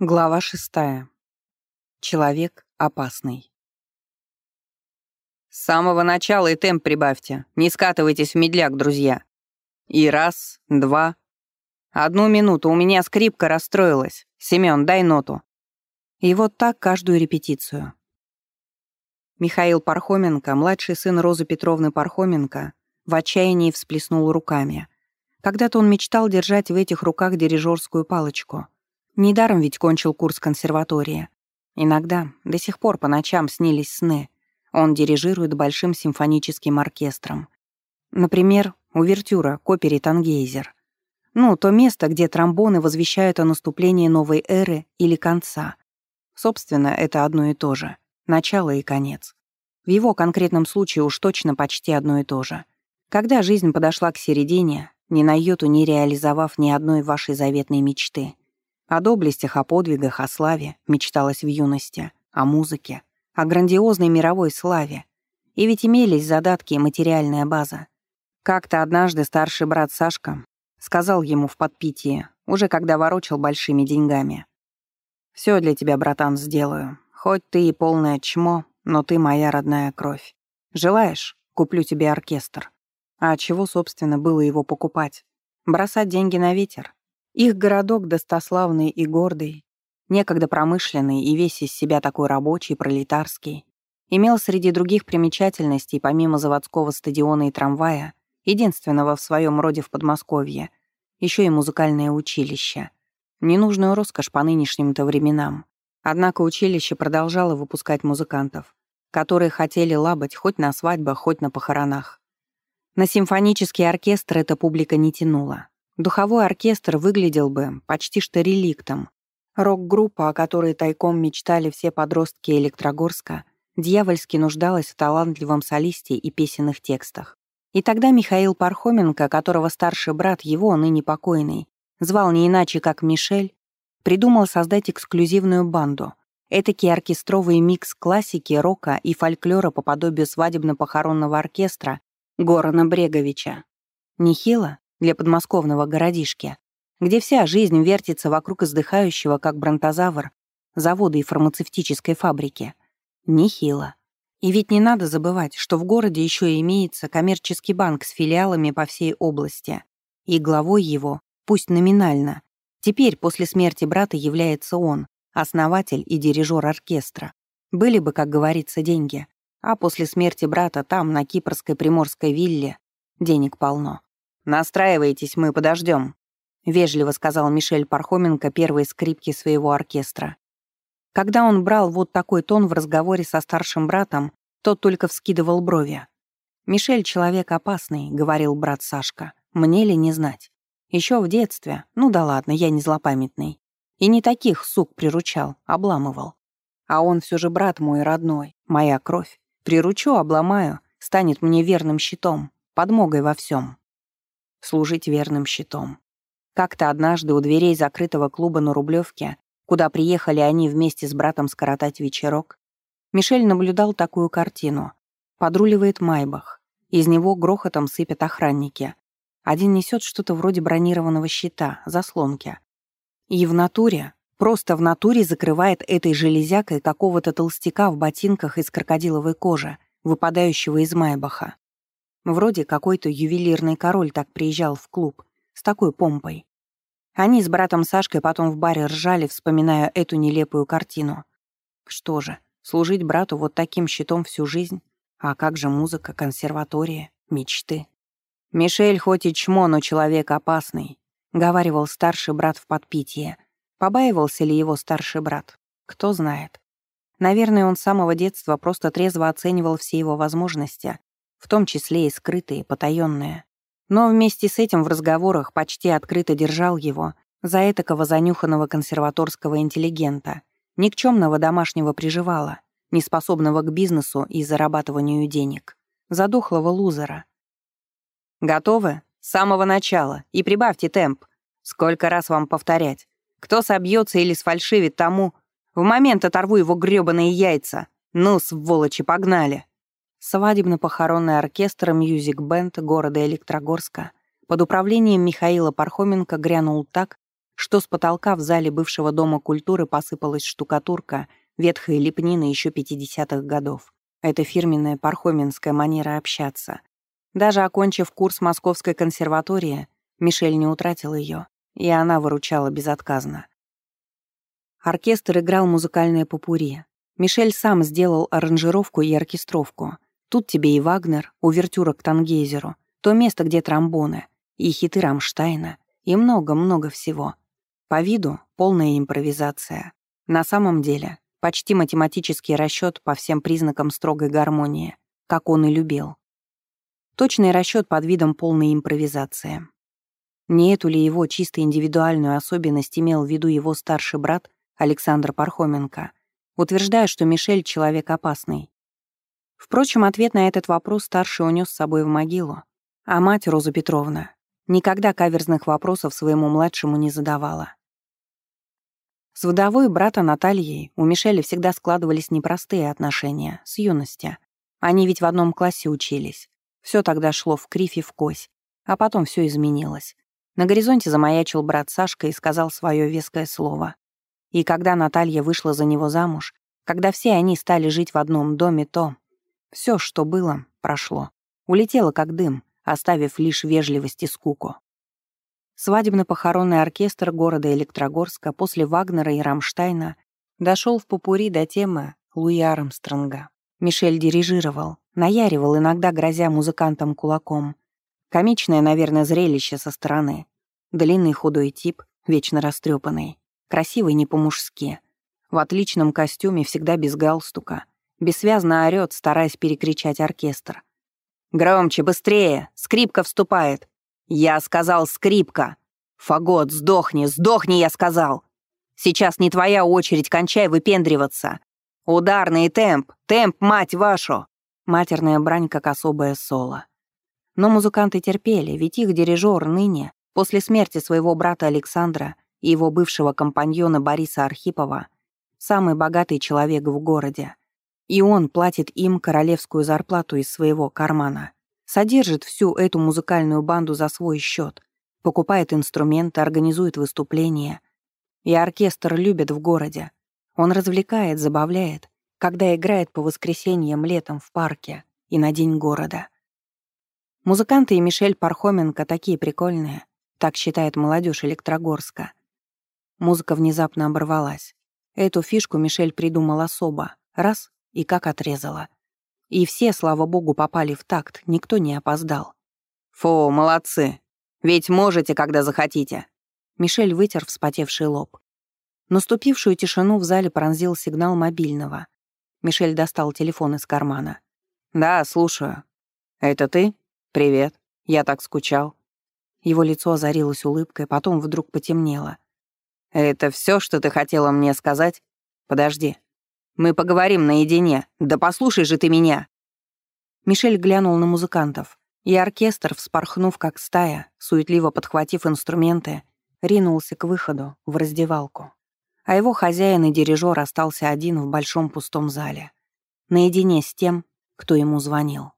Глава шестая. Человек опасный. С самого начала и темп прибавьте. Не скатывайтесь в медляк, друзья. И раз, два. Одну минуту, у меня скрипка расстроилась. Семён, дай ноту. И вот так каждую репетицию. Михаил Пархоменко, младший сын Розы Петровны Пархоменко, в отчаянии всплеснул руками. Когда-то он мечтал держать в этих руках дирижерскую палочку — Недаром ведь кончил курс консерватории. Иногда, до сих пор по ночам снились сны. Он дирижирует большим симфоническим оркестром. Например, увертюра к опере «Тангейзер». Ну, то место, где тромбоны возвещают о наступлении новой эры или конца. Собственно, это одно и то же. Начало и конец. В его конкретном случае уж точно почти одно и то же. Когда жизнь подошла к середине, ни на йоту не реализовав ни одной вашей заветной мечты — о доблестях, о подвигах, о славе мечталось в юности, о музыке, о грандиозной мировой славе. И ведь имелись задатки и материальная база. Как-то однажды старший брат Сашка сказал ему в подпитии, уже когда ворочал большими деньгами. «Все для тебя, братан, сделаю. Хоть ты и полное чмо, но ты моя родная кровь. Желаешь? Куплю тебе оркестр». А чего, собственно, было его покупать? Бросать деньги на ветер? Их городок достославный и гордый, некогда промышленный и весь из себя такой рабочий, пролетарский, имел среди других примечательностей, помимо заводского стадиона и трамвая, единственного в своем роде в Подмосковье, еще и музыкальное училище. Ненужную роскошь по нынешним-то временам. Однако училище продолжало выпускать музыкантов, которые хотели лабать хоть на свадьбах, хоть на похоронах. На симфонический оркестр эта публика не тянула. Духовой оркестр выглядел бы почти что реликтом. Рок-группа, о которой тайком мечтали все подростки Электрогорска, дьявольски нуждалась в талантливом солисте и песенных текстах. И тогда Михаил Пархоменко, которого старший брат его, ныне покойный, звал не иначе, как Мишель, придумал создать эксклюзивную банду, этакий оркестровый микс классики, рока и фольклора по подобию свадебно-похоронного оркестра Горана Бреговича. Нехило? Для подмосковного городишки, где вся жизнь вертится вокруг издыхающего, как бронтозавр, завода и фармацевтической фабрики. Нехило. И ведь не надо забывать, что в городе еще имеется коммерческий банк с филиалами по всей области. И главой его, пусть номинально, теперь после смерти брата является он, основатель и дирижер оркестра. Были бы, как говорится, деньги. А после смерти брата там, на кипрской приморской вилле, денег полно. «Настраивайтесь, мы подождем», — вежливо сказал Мишель Пархоменко первой скрипки своего оркестра. Когда он брал вот такой тон в разговоре со старшим братом, тот только вскидывал брови. «Мишель — человек опасный», — говорил брат Сашка. «Мне ли не знать? Еще в детстве, ну да ладно, я не злопамятный. И не таких сук приручал, обламывал. А он все же брат мой родной, моя кровь. Приручу, обломаю, станет мне верным щитом, подмогой во всем служить верным щитом. Как-то однажды у дверей закрытого клуба на Рублевке, куда приехали они вместе с братом скоротать вечерок, Мишель наблюдал такую картину. Подруливает Майбах. Из него грохотом сыпят охранники. Один несет что-то вроде бронированного щита, заслонки. И в натуре, просто в натуре закрывает этой железякой какого-то толстяка в ботинках из крокодиловой кожи, выпадающего из Майбаха. Вроде какой-то ювелирный король так приезжал в клуб, с такой помпой. Они с братом Сашкой потом в баре ржали, вспоминая эту нелепую картину. Что же, служить брату вот таким щитом всю жизнь? А как же музыка, консерватория, мечты? «Мишель хоть и чмо, но человек опасный», — говаривал старший брат в подпитии. Побаивался ли его старший брат? Кто знает. Наверное, он с самого детства просто трезво оценивал все его возможности в том числе и скрытые, потаённые. Но вместе с этим в разговорах почти открыто держал его за этакого занюханного консерваторского интеллигента, никчемного домашнего приживала, неспособного к бизнесу и зарабатыванию денег, задохлого лузера. «Готовы? С самого начала. И прибавьте темп. Сколько раз вам повторять? Кто собьется или сфальшивит тому, в момент оторву его грёбаные яйца. Ну, сволочи, погнали!» Свадебно-похоронный оркестр «Мьюзик Бэнд» города Электрогорска под управлением Михаила Пархоменко грянул так, что с потолка в зале бывшего дома культуры посыпалась штукатурка, ветхая лепнина еще 50-х годов. Это фирменная пархоменская манера общаться. Даже окончив курс Московской консерватории, Мишель не утратил ее, и она выручала безотказно. Оркестр играл музыкальное попури. Мишель сам сделал аранжировку и оркестровку. Тут тебе и Вагнер, увертюра к Тангейзеру, то место, где тромбоны, и хиты Рамштайна, и много-много всего. По виду — полная импровизация. На самом деле — почти математический расчет по всем признакам строгой гармонии, как он и любил. Точный расчет под видом полной импровизации. Не эту ли его чисто индивидуальную особенность имел в виду его старший брат Александр Пархоменко, утверждая, что Мишель — человек опасный. Впрочем, ответ на этот вопрос старший унес с собой в могилу, а мать Роза Петровна никогда каверзных вопросов своему младшему не задавала. С вдовой брата Натальей у Мишеля всегда складывались непростые отношения, с юности. Они ведь в одном классе учились. Все тогда шло в кривь и в кось, а потом все изменилось. На горизонте замаячил брат Сашка и сказал свое веское слово. И когда Наталья вышла за него замуж, когда все они стали жить в одном доме, то... Все, что было, прошло. Улетело как дым, оставив лишь вежливость и скуку. Свадебно-похоронный оркестр города Электрогорска после Вагнера и Рамштайна дошел в попури до темы Луи Армстронга. Мишель дирижировал, наяривал, иногда грозя музыкантам кулаком. Комичное, наверное, зрелище со стороны. Длинный худой тип, вечно растрепанный, красивый не по-мужски. В отличном костюме, всегда без галстука. Бессвязно орёт, стараясь перекричать оркестр. «Громче, быстрее! Скрипка вступает!» «Я сказал скрипка!» «Фагот, сдохни, сдохни, я сказал!» «Сейчас не твоя очередь, кончай выпендриваться!» «Ударный темп! Темп, мать вашу!» Матерная брань, как особое соло. Но музыканты терпели, ведь их дирижер ныне, после смерти своего брата Александра и его бывшего компаньона Бориса Архипова, самый богатый человек в городе. И он платит им королевскую зарплату из своего кармана. Содержит всю эту музыкальную банду за свой счет. Покупает инструменты, организует выступления. И оркестр любит в городе. Он развлекает, забавляет, когда играет по воскресеньям летом в парке и на День города. Музыканты и Мишель Пархоменко такие прикольные, так считает молодежь Электрогорска. Музыка внезапно оборвалась. Эту фишку Мишель придумал особо. Раз и как отрезала. И все, слава богу, попали в такт, никто не опоздал. «Фу, молодцы! Ведь можете, когда захотите!» Мишель вытер вспотевший лоб. Наступившую тишину в зале пронзил сигнал мобильного. Мишель достал телефон из кармана. «Да, слушаю. Это ты? Привет. Я так скучал». Его лицо озарилось улыбкой, потом вдруг потемнело. «Это все, что ты хотела мне сказать? Подожди, мы поговорим наедине. Да послушай же ты меня!» Мишель глянул на музыкантов, и оркестр, вспорхнув как стая, суетливо подхватив инструменты, ринулся к выходу, в раздевалку. А его хозяин и дирижер остался один в большом пустом зале, наедине с тем, кто ему звонил.